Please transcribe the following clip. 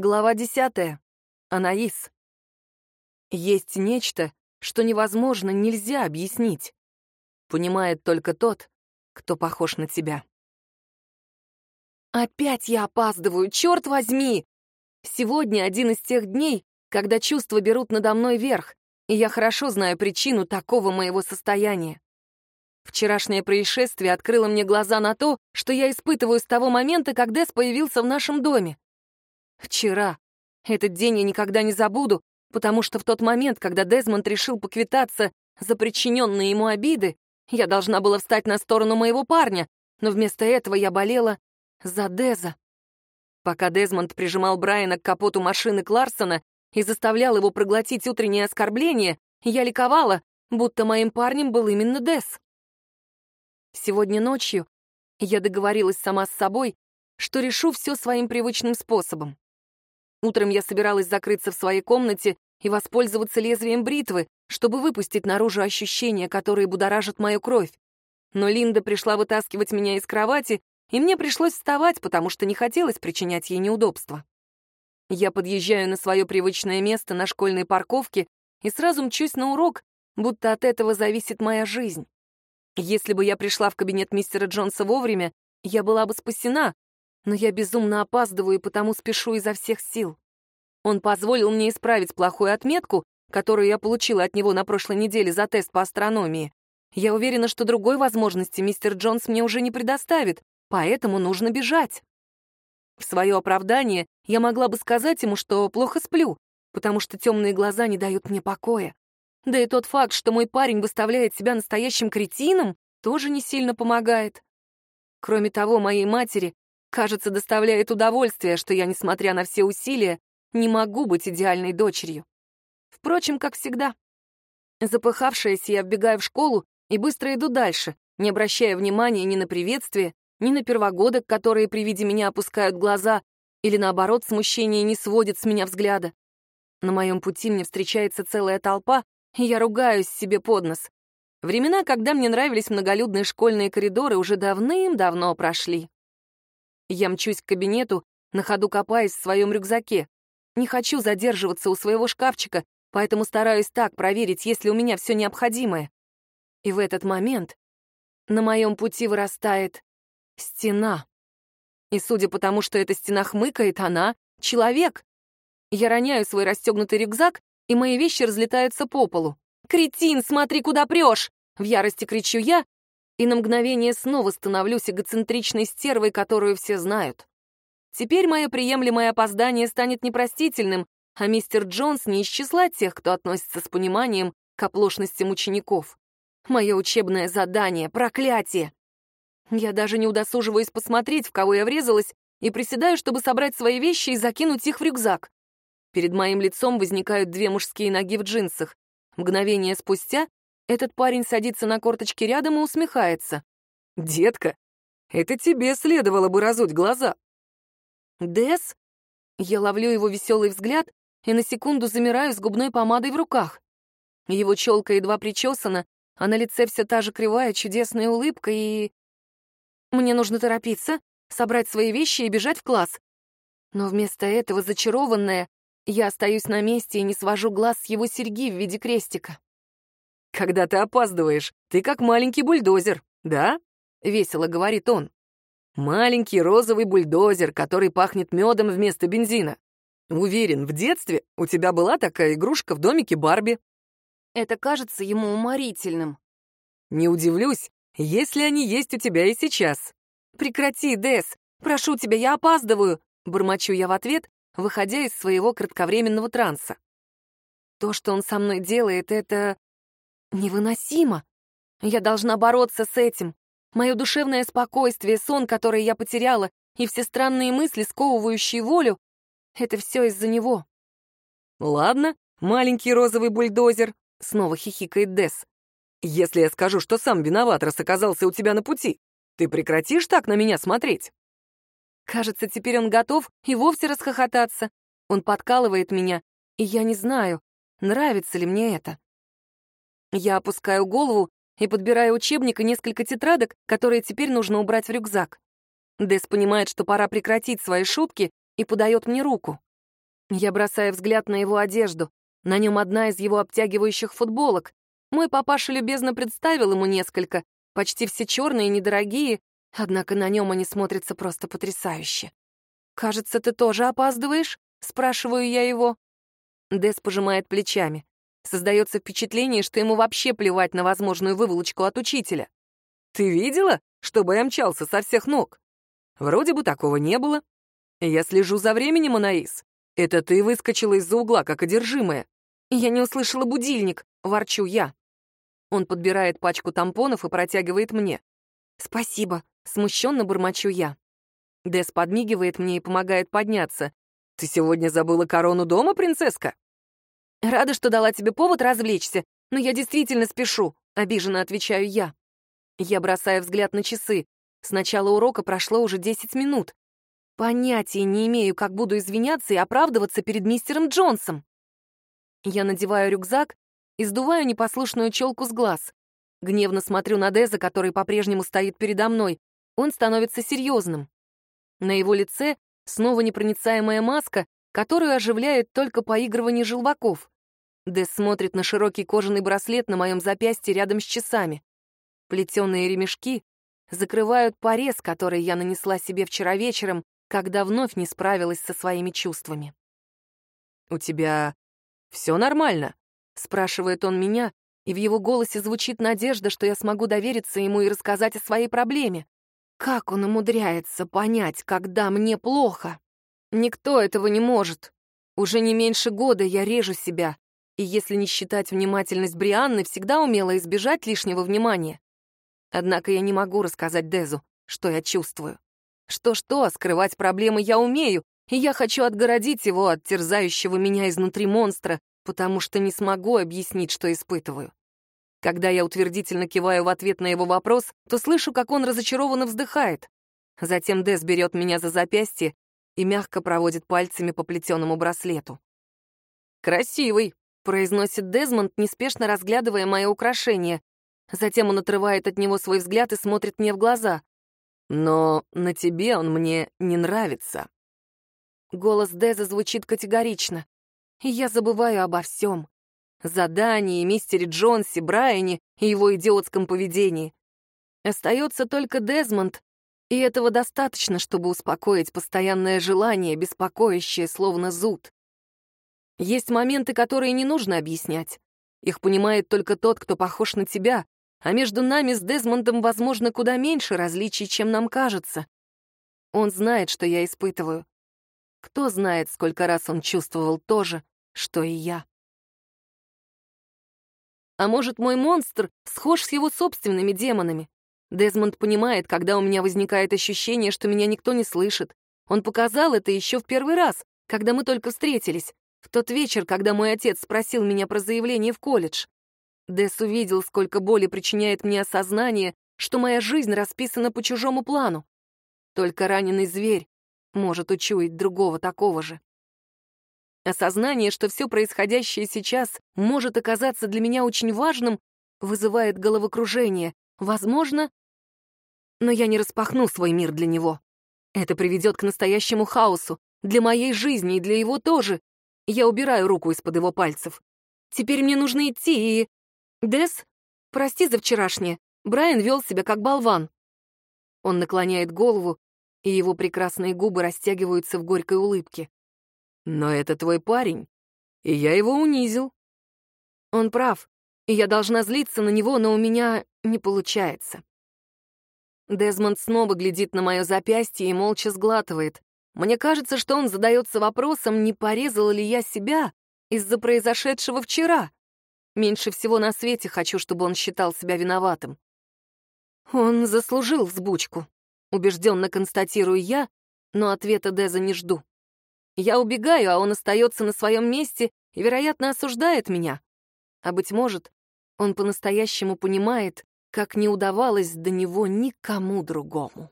Глава десятая. Анаис. Есть нечто, что невозможно, нельзя объяснить. Понимает только тот, кто похож на тебя. Опять я опаздываю, черт возьми! Сегодня один из тех дней, когда чувства берут надо мной верх, и я хорошо знаю причину такого моего состояния. Вчерашнее происшествие открыло мне глаза на то, что я испытываю с того момента, как Дэс появился в нашем доме. Вчера. Этот день я никогда не забуду, потому что в тот момент, когда Дезмонд решил поквитаться за причиненные ему обиды, я должна была встать на сторону моего парня, но вместо этого я болела за Деза. Пока Дезмонд прижимал Брайана к капоту машины Кларсона и заставлял его проглотить утреннее оскорбление, я ликовала, будто моим парнем был именно Дез. Сегодня ночью я договорилась сама с собой, что решу все своим привычным способом. Утром я собиралась закрыться в своей комнате и воспользоваться лезвием бритвы, чтобы выпустить наружу ощущения, которые будоражат мою кровь. Но Линда пришла вытаскивать меня из кровати, и мне пришлось вставать, потому что не хотелось причинять ей неудобства. Я подъезжаю на свое привычное место на школьной парковке и сразу мчусь на урок, будто от этого зависит моя жизнь. Если бы я пришла в кабинет мистера Джонса вовремя, я была бы спасена, но я безумно опаздываю и потому спешу изо всех сил. Он позволил мне исправить плохую отметку, которую я получила от него на прошлой неделе за тест по астрономии. Я уверена, что другой возможности мистер Джонс мне уже не предоставит, поэтому нужно бежать. В свое оправдание я могла бы сказать ему, что плохо сплю, потому что темные глаза не дают мне покоя. Да и тот факт, что мой парень выставляет себя настоящим кретином, тоже не сильно помогает. Кроме того, моей матери Кажется, доставляет удовольствие, что я, несмотря на все усилия, не могу быть идеальной дочерью. Впрочем, как всегда. Запыхавшаяся, я вбегаю в школу и быстро иду дальше, не обращая внимания ни на приветствие, ни на первогодок, которые при виде меня опускают глаза, или наоборот, смущение не сводит с меня взгляда. На моем пути мне встречается целая толпа, и я ругаюсь себе под нос. Времена, когда мне нравились многолюдные школьные коридоры, уже давным-давно прошли. Я мчусь к кабинету, на ходу копаясь в своем рюкзаке. Не хочу задерживаться у своего шкафчика, поэтому стараюсь так проверить, есть ли у меня все необходимое. И в этот момент на моем пути вырастает стена. И судя по тому, что эта стена хмыкает, она — человек. Я роняю свой расстегнутый рюкзак, и мои вещи разлетаются по полу. «Кретин, смотри, куда прешь!» В ярости кричу я и на мгновение снова становлюсь эгоцентричной стервой, которую все знают. Теперь мое приемлемое опоздание станет непростительным, а мистер Джонс не из числа тех, кто относится с пониманием к оплошностям учеников. Мое учебное задание — проклятие. Я даже не удосуживаюсь посмотреть, в кого я врезалась, и приседаю, чтобы собрать свои вещи и закинуть их в рюкзак. Перед моим лицом возникают две мужские ноги в джинсах. Мгновение спустя этот парень садится на корточки рядом и усмехается. «Детка, это тебе следовало бы разуть глаза». «Дес?» Я ловлю его веселый взгляд и на секунду замираю с губной помадой в руках. Его челка едва причесана, а на лице все та же кривая чудесная улыбка и... Мне нужно торопиться, собрать свои вещи и бежать в класс. Но вместо этого, зачарованная, я остаюсь на месте и не свожу глаз с его серьги в виде крестика. «Когда ты опаздываешь, ты как маленький бульдозер, да?» — весело говорит он. «Маленький розовый бульдозер, который пахнет медом вместо бензина. Уверен, в детстве у тебя была такая игрушка в домике Барби». Это кажется ему уморительным. «Не удивлюсь, если они есть у тебя и сейчас». «Прекрати, Дес! Прошу тебя, я опаздываю!» — бормочу я в ответ, выходя из своего кратковременного транса. То, что он со мной делает, это Невыносимо. Я должна бороться с этим. Мое душевное спокойствие, сон, который я потеряла, и все странные мысли, сковывающие волю — это все из-за него. «Ладно, маленький розовый бульдозер», — снова хихикает Десс. «Если я скажу, что сам виноват, раз оказался у тебя на пути, ты прекратишь так на меня смотреть?» Кажется, теперь он готов и вовсе расхохотаться. Он подкалывает меня, и я не знаю, нравится ли мне это. Я опускаю голову и подбираю учебник и несколько тетрадок, которые теперь нужно убрать в рюкзак. Дэс понимает, что пора прекратить свои шутки, и подает мне руку. Я бросаю взгляд на его одежду. На нем одна из его обтягивающих футболок. Мой папаша любезно представил ему несколько, почти все черные и недорогие, однако на нем они смотрятся просто потрясающе. «Кажется, ты тоже опаздываешь?» — спрашиваю я его. Дес пожимает плечами. Создается впечатление, что ему вообще плевать на возможную выволочку от учителя. «Ты видела, чтобы я мчался со всех ног?» «Вроде бы такого не было. Я слежу за временем, Анаис. Это ты выскочила из-за угла, как одержимая». «Я не услышала будильник», — ворчу я. Он подбирает пачку тампонов и протягивает мне. «Спасибо», — смущенно бормочу я. Дес подмигивает мне и помогает подняться. «Ты сегодня забыла корону дома, принцесска?» «Рада, что дала тебе повод развлечься, но я действительно спешу», — обиженно отвечаю я. Я бросаю взгляд на часы. С начала урока прошло уже 10 минут. Понятия не имею, как буду извиняться и оправдываться перед мистером Джонсом. Я надеваю рюкзак и сдуваю непослушную челку с глаз. Гневно смотрю на Деза, который по-прежнему стоит передо мной. Он становится серьезным. На его лице снова непроницаемая маска, которую оживляет только поигрывание желваков. Дез смотрит на широкий кожаный браслет на моем запястье рядом с часами. Плетеные ремешки закрывают порез, который я нанесла себе вчера вечером, когда вновь не справилась со своими чувствами. «У тебя все нормально?» — спрашивает он меня, и в его голосе звучит надежда, что я смогу довериться ему и рассказать о своей проблеме. Как он умудряется понять, когда мне плохо? Никто этого не может. Уже не меньше года я режу себя, и если не считать внимательность Брианны, всегда умела избежать лишнего внимания. Однако я не могу рассказать Дезу, что я чувствую. Что-что, а скрывать проблемы я умею, и я хочу отгородить его от терзающего меня изнутри монстра, потому что не смогу объяснить, что испытываю. Когда я утвердительно киваю в ответ на его вопрос, то слышу, как он разочарованно вздыхает. Затем Дес берет меня за запястье и мягко проводит пальцами по плетеному браслету. «Красивый», — произносит Дезмонд, неспешно разглядывая мое украшение. Затем он отрывает от него свой взгляд и смотрит мне в глаза. «Но на тебе он мне не нравится». Голос Деза звучит категорично. И я забываю обо всем задании, мистере Джонсе, Брайане и его идиотском поведении. Остается только Дезмонд, и этого достаточно, чтобы успокоить постоянное желание, беспокоящее, словно зуд. Есть моменты, которые не нужно объяснять. Их понимает только тот, кто похож на тебя, а между нами с Дезмондом, возможно, куда меньше различий, чем нам кажется. Он знает, что я испытываю. Кто знает, сколько раз он чувствовал то же, что и я. А может, мой монстр схож с его собственными демонами? Дезмонд понимает, когда у меня возникает ощущение, что меня никто не слышит. Он показал это еще в первый раз, когда мы только встретились, в тот вечер, когда мой отец спросил меня про заявление в колледж. Дес увидел, сколько боли причиняет мне осознание, что моя жизнь расписана по чужому плану. Только раненый зверь может учуять другого такого же. Осознание, что все происходящее сейчас может оказаться для меня очень важным, вызывает головокружение. Возможно, но я не распахну свой мир для него. Это приведет к настоящему хаосу, для моей жизни и для его тоже. Я убираю руку из-под его пальцев. Теперь мне нужно идти и... Дес, прости за вчерашнее. Брайан вел себя как болван. Он наклоняет голову, и его прекрасные губы растягиваются в горькой улыбке. Но это твой парень, и я его унизил. Он прав, и я должна злиться на него, но у меня не получается. Дезмонд снова глядит на мое запястье и молча сглатывает. Мне кажется, что он задается вопросом, не порезала ли я себя из-за произошедшего вчера. Меньше всего на свете хочу, чтобы он считал себя виноватым. Он заслужил взбучку, убежденно констатирую я, но ответа Деза не жду. Я убегаю, а он остается на своем месте и, вероятно, осуждает меня. А, быть может, он по-настоящему понимает, как не удавалось до него никому другому.